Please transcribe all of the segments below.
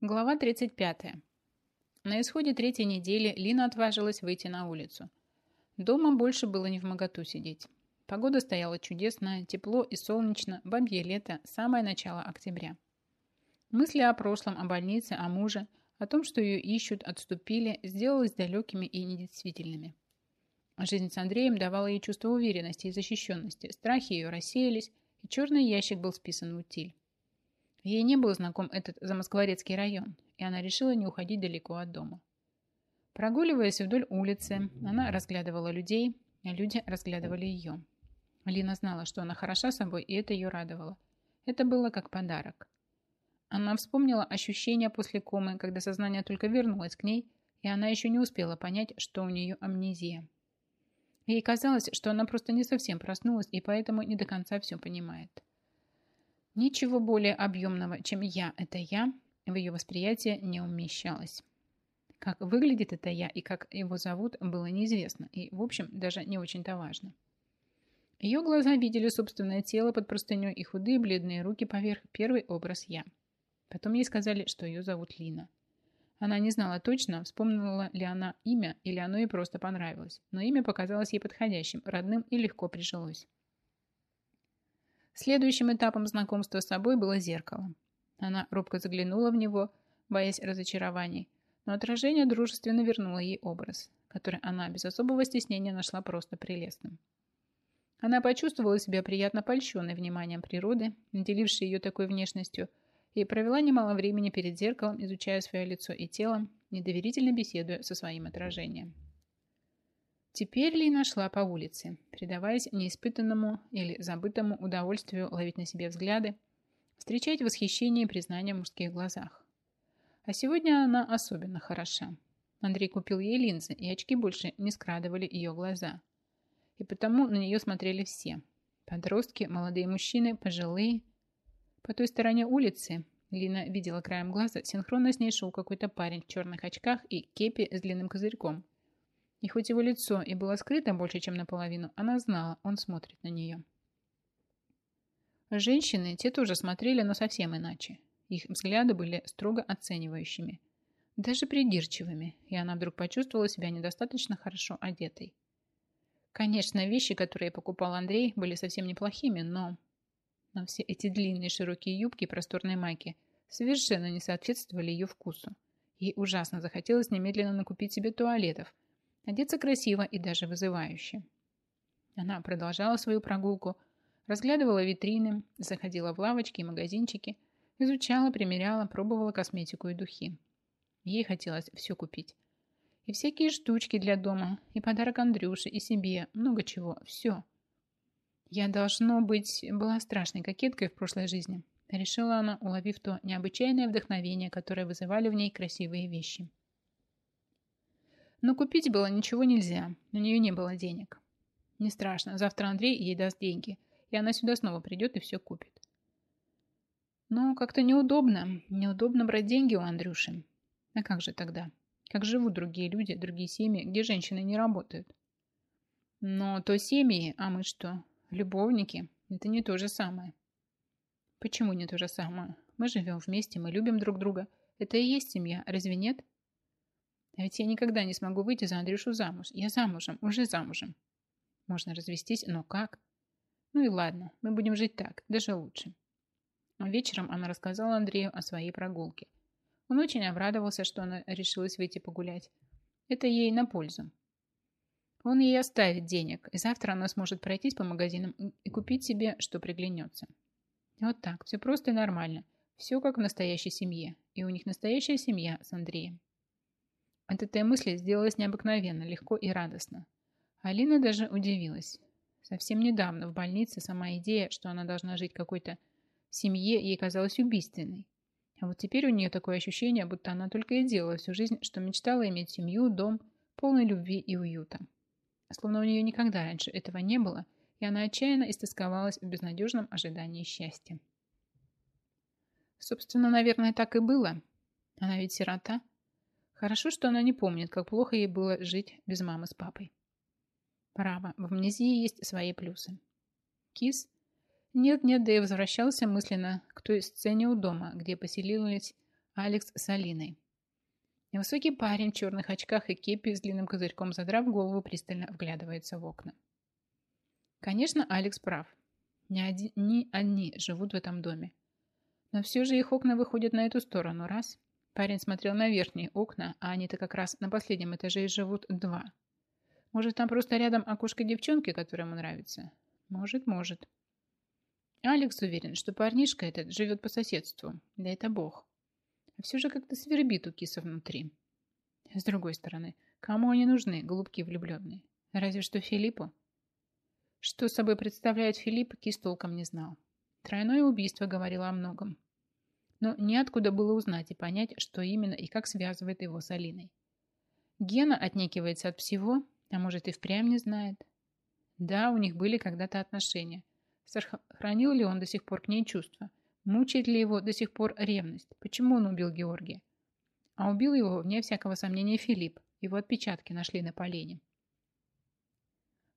Глава 35. На исходе третьей недели Лина отважилась выйти на улицу. Дома больше было не в моготу сидеть. Погода стояла чудесная, тепло и солнечно, бабье лето, самое начало октября. Мысли о прошлом, о больнице, о муже, о том, что ее ищут, отступили, сделалось далекими и недействительными. Жизнь с Андреем давала ей чувство уверенности и защищенности, страхи ее рассеялись, и черный ящик был списан в утиль. Ей не был знаком этот замоскворецкий район, и она решила не уходить далеко от дома. Прогуливаясь вдоль улицы, она разглядывала людей, а люди разглядывали ее. Лина знала, что она хороша собой, и это ее радовало. Это было как подарок. Она вспомнила ощущения после комы, когда сознание только вернулось к ней, и она еще не успела понять, что у нее амнезия. Ей казалось, что она просто не совсем проснулась и поэтому не до конца все понимает. Ничего более объемного, чем «я» — это «я», в ее восприятие не умещалось. Как выглядит это «я» и как его зовут, было неизвестно, и, в общем, даже не очень-то важно. Ее глаза видели собственное тело под простыней и худые бледные руки поверх первый образ «я». Потом ей сказали, что ее зовут Лина. Она не знала точно, вспомнила ли она имя или оно ей просто понравилось, но имя показалось ей подходящим, родным и легко прижилось. Следующим этапом знакомства с собой было зеркало. Она робко заглянула в него, боясь разочарований, но отражение дружественно вернуло ей образ, который она без особого стеснения нашла просто прелестным. Она почувствовала себя приятно польщенной вниманием природы, наделившей ее такой внешностью, и провела немало времени перед зеркалом, изучая свое лицо и тело, недоверительно беседуя со своим отражением. Теперь Лина шла по улице, предаваясь неиспытанному или забытому удовольствию ловить на себе взгляды, встречать восхищение и признание в мужских глазах. А сегодня она особенно хороша. Андрей купил ей линзы, и очки больше не скрадывали ее глаза. И потому на нее смотрели все. Подростки, молодые мужчины, пожилые. По той стороне улицы Лина видела краем глаза, синхронно с ней шел какой-то парень в черных очках и кепи с длинным козырьком – и хоть его лицо и было скрыто больше, чем наполовину, она знала, он смотрит на нее. Женщины, те тоже смотрели, но совсем иначе. Их взгляды были строго оценивающими, даже придирчивыми, и она вдруг почувствовала себя недостаточно хорошо одетой. Конечно, вещи, которые покупал Андрей, были совсем неплохими, но... Но все эти длинные широкие юбки и просторные майки совершенно не соответствовали ее вкусу. Ей ужасно захотелось немедленно накупить себе туалетов – одеться красиво и даже вызывающе. Она продолжала свою прогулку, разглядывала витрины, заходила в лавочки и магазинчики, изучала, примеряла, пробовала косметику и духи. Ей хотелось все купить. И всякие штучки для дома, и подарок Андрюше, и себе, много чего, все. Я, должно быть, была страшной кокеткой в прошлой жизни, решила она, уловив то необычайное вдохновение, которое вызывали в ней красивые вещи. Но купить было ничего нельзя, у нее не было денег. Не страшно, завтра Андрей ей даст деньги, и она сюда снова придет и все купит. Но как-то неудобно, неудобно брать деньги у Андрюши. А как же тогда? Как живут другие люди, другие семьи, где женщины не работают? Но то семьи, а мы что? Любовники? Это не то же самое. Почему не то же самое? Мы живем вместе, мы любим друг друга. Это и есть семья, разве нет? А ведь я никогда не смогу выйти за Андрюшу замуж. Я замужем, уже замужем. Можно развестись, но как? Ну и ладно, мы будем жить так, даже лучше. Вечером она рассказала Андрею о своей прогулке. Он очень обрадовался, что она решилась выйти погулять. Это ей на пользу. Он ей оставит денег, и завтра она сможет пройтись по магазинам и купить себе, что приглянется. Вот так, все просто и нормально. Все как в настоящей семье. И у них настоящая семья с Андреем. От этой мысли сделалось необыкновенно легко и радостно. Алина даже удивилась. Совсем недавно в больнице сама идея, что она должна жить какой-то семье, ей казалась убийственной. А вот теперь у нее такое ощущение, будто она только и делала всю жизнь, что мечтала иметь семью, дом, полный любви и уюта. Словно у нее никогда раньше этого не было, и она отчаянно истосковалась в безнадежном ожидании счастья. Собственно, наверное, так и было. Она ведь сирота. Хорошо, что она не помнит, как плохо ей было жить без мамы с папой. Право, в амнезии есть свои плюсы. Кис? Нет-нет, да и возвращался мысленно к той сцене у дома, где поселились Алекс с Алиной. Невысокий парень в черных очках и кепи с длинным козырьком, задрав голову, пристально вглядывается в окна. Конечно, Алекс прав. Не, один, не одни живут в этом доме. Но все же их окна выходят на эту сторону, раз. Парень смотрел на верхние окна, а они-то как раз на последнем этаже и живут два. Может, там просто рядом окошко девчонки, которая ему нравится? Может, может. Алекс уверен, что парнишка этот живет по соседству. Да это бог. А все же как-то свербит у киса внутри. С другой стороны, кому они нужны, голубки влюбленные? Разве что Филиппу? Что собой представляет Филипп, Кис толком не знал. Тройное убийство говорило о многом. Но неоткуда было узнать и понять, что именно и как связывает его с Алиной. Гена отнекивается от всего, а может и впрямь не знает. Да, у них были когда-то отношения. Сохранил ли он до сих пор к ней чувства? Мучает ли его до сих пор ревность? Почему он убил Георгия? А убил его, вне всякого сомнения, Филипп. Его отпечатки нашли на полене.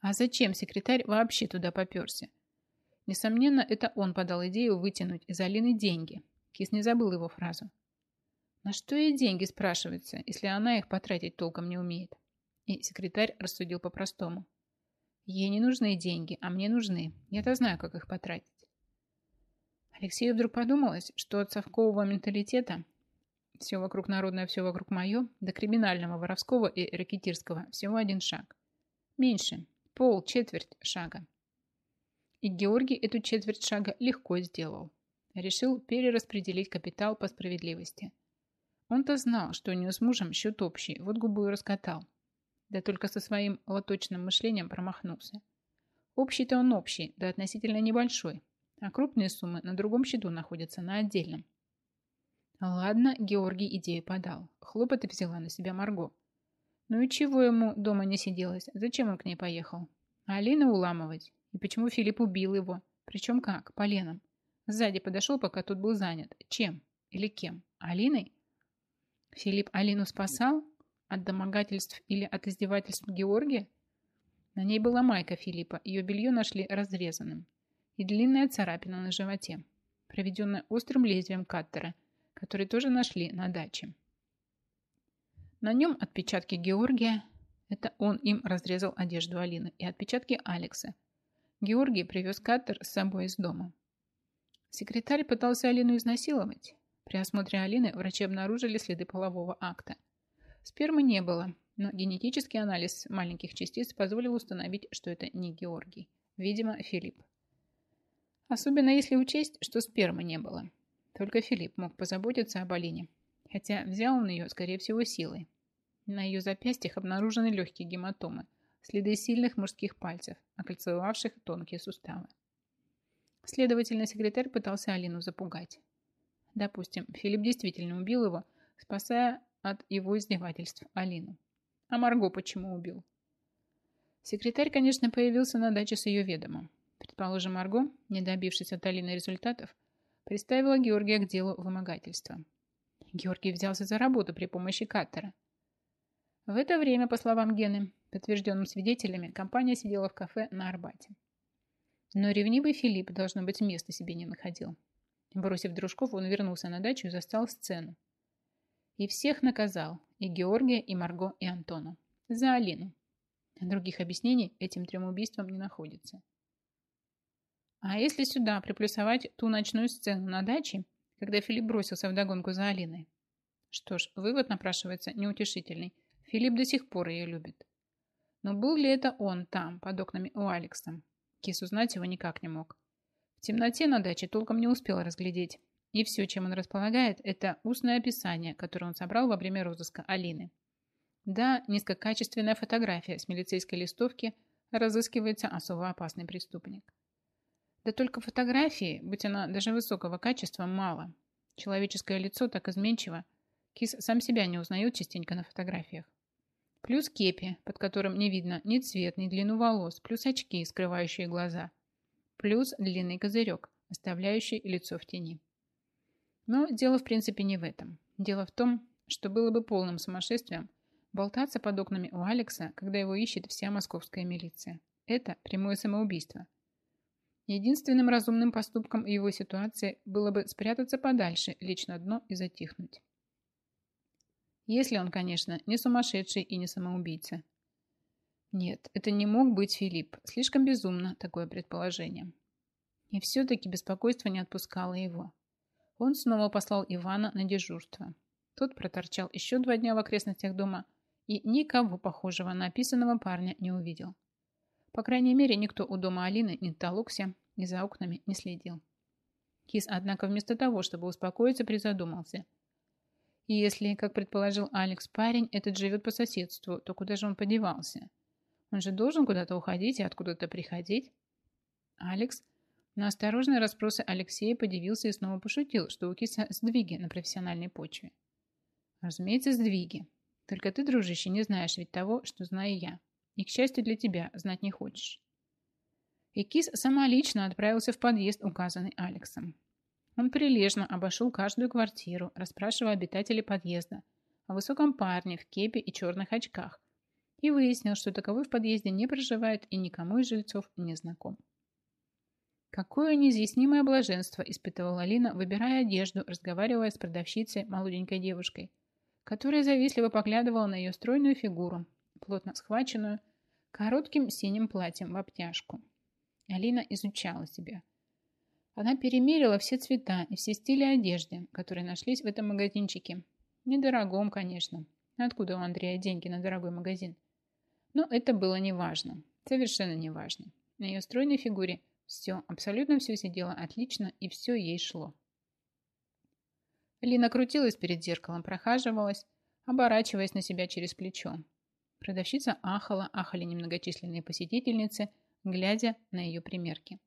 А зачем секретарь вообще туда поперся? Несомненно, это он подал идею вытянуть из Алины деньги. Кис не забыл его фразу. На что ей деньги, спрашивается, если она их потратить толком не умеет? И секретарь рассудил по-простому. Ей не нужны деньги, а мне нужны. Я-то знаю, как их потратить. Алексею вдруг подумалось, что от совкового менталитета все вокруг народное, все вокруг мое, до криминального, воровского и ракетирского всего один шаг. Меньше, Пол, четверть шага. И Георгий эту четверть шага легко сделал. Решил перераспределить капитал по справедливости. Он-то знал, что у него с мужем счет общий, вот губу и раскатал. Да только со своим лоточным мышлением промахнулся. Общий-то он общий, да относительно небольшой, а крупные суммы на другом счету находятся на отдельном. Ладно, Георгий идею подал. Хлопоты взяла на себя Марго. Ну и чего ему дома не сиделось? Зачем он к ней поехал? Алина уламывать? И почему Филипп убил его? Причем как? Поленом. Сзади подошел, пока тут был занят. Чем? Или кем? Алиной? Филипп Алину спасал? От домогательств или от издевательств Георгия? На ней была майка Филиппа. Ее белье нашли разрезанным. И длинная царапина на животе, проведенная острым лезвием каттера, который тоже нашли на даче. На нем отпечатки Георгия. Это он им разрезал одежду Алины. И отпечатки Алекса. Георгий привез каттер с собой из дома. Секретарь пытался Алину изнасиловать. При осмотре Алины врачи обнаружили следы полового акта. Спермы не было, но генетический анализ маленьких частиц позволил установить, что это не Георгий. Видимо, Филипп. Особенно если учесть, что спермы не было. Только Филипп мог позаботиться об Алине хотя взял он ее, скорее всего, силой. На ее запястьях обнаружены легкие гематомы, следы сильных мужских пальцев, окольцевавших тонкие суставы. Следовательно, секретарь пытался Алину запугать. Допустим, Филипп действительно убил его, спасая от его издевательств Алину. А Марго почему убил? Секретарь, конечно, появился на даче с ее ведомом. Предположим, Марго, не добившись от Алины результатов, приставила Георгия к делу вымогательства. Георгий взялся за работу при помощи каттера. В это время, по словам Гены, подтвержденным свидетелями, компания сидела в кафе на Арбате. Но ревнивый Филипп, должно быть, места себе не находил. Бросив дружков, он вернулся на дачу и застал сцену. И всех наказал, и Георгия, и Марго, и Антону. За Алину. Других объяснений этим трем убийствам не находится. А если сюда приплюсовать ту ночную сцену на даче, когда Филипп бросился в догонку за Алиной. Что ж, вывод напрашивается неутешительный. Филипп до сих пор ее любит. Но был ли это он там, под окнами у Алекса? Кис узнать его никак не мог. В темноте на даче толком не успел разглядеть. И все, чем он располагает, это устное описание, которое он собрал во время розыска Алины. Да, низкокачественная фотография с милицейской листовки разыскивается особо опасный преступник. Да только фотографии, будь она даже высокого качества, мало. Человеческое лицо так изменчиво. Кис сам себя не узнает частенько на фотографиях. Плюс кепи, под которым не видно ни цвет, ни длину волос, плюс очки, скрывающие глаза. Плюс длинный козырек, оставляющий лицо в тени. Но дело в принципе не в этом. Дело в том, что было бы полным сумасшествием болтаться под окнами у Алекса, когда его ищет вся московская милиция. Это прямое самоубийство – Единственным разумным поступком его ситуации было бы спрятаться подальше, лечь на дно и затихнуть. Если он, конечно, не сумасшедший и не самоубийца. Нет, это не мог быть Филипп. Слишком безумно такое предположение. И все-таки беспокойство не отпускало его. Он снова послал Ивана на дежурство. Тот проторчал еще два дня в окрестностях дома и никого похожего на описанного парня не увидел. По крайней мере, никто у дома Алины не толкся и за окнами не следил. Кис, однако, вместо того, чтобы успокоиться, призадумался. И если, как предположил Алекс, парень этот живет по соседству, то куда же он подевался? Он же должен куда-то уходить и откуда-то приходить. Алекс на осторожные расспросы Алексея подивился и снова пошутил, что у Киса сдвиги на профессиональной почве. Разумеется, сдвиги. Только ты, дружище, не знаешь ведь того, что знаю я. И, к счастью для тебя, знать не хочешь. И Кис сама лично отправился в подъезд, указанный Алексом. Он прилежно обошел каждую квартиру, расспрашивая обитателей подъезда о высоком парне в кепе и черных очках, и выяснил, что таковой в подъезде не проживает и никому из жильцов не знаком. Какое неизъяснимое блаженство испытывала Алина, выбирая одежду, разговаривая с продавщицей, молоденькой девушкой, которая завистливо поглядывала на ее стройную фигуру, плотно схваченную, коротким синим платьем в обтяжку. Алина изучала себя. Она перемерила все цвета и все стили одежды, которые нашлись в этом магазинчике. Недорогом, конечно. Откуда у Андрея деньги на дорогой магазин? Но это было неважно. Совершенно неважно. На ее стройной фигуре все, абсолютно все сидело отлично и все ей шло. Лина крутилась перед зеркалом, прохаживалась, оборачиваясь на себя через плечо. Продавщица ахала, ахали немногочисленные посетительницы, глядя на ее примерки.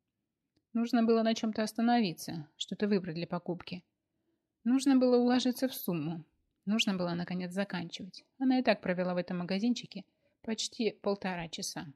Нужно было на чем-то остановиться, что-то выбрать для покупки. Нужно было уложиться в сумму. Нужно было, наконец, заканчивать. Она и так провела в этом магазинчике почти полтора часа.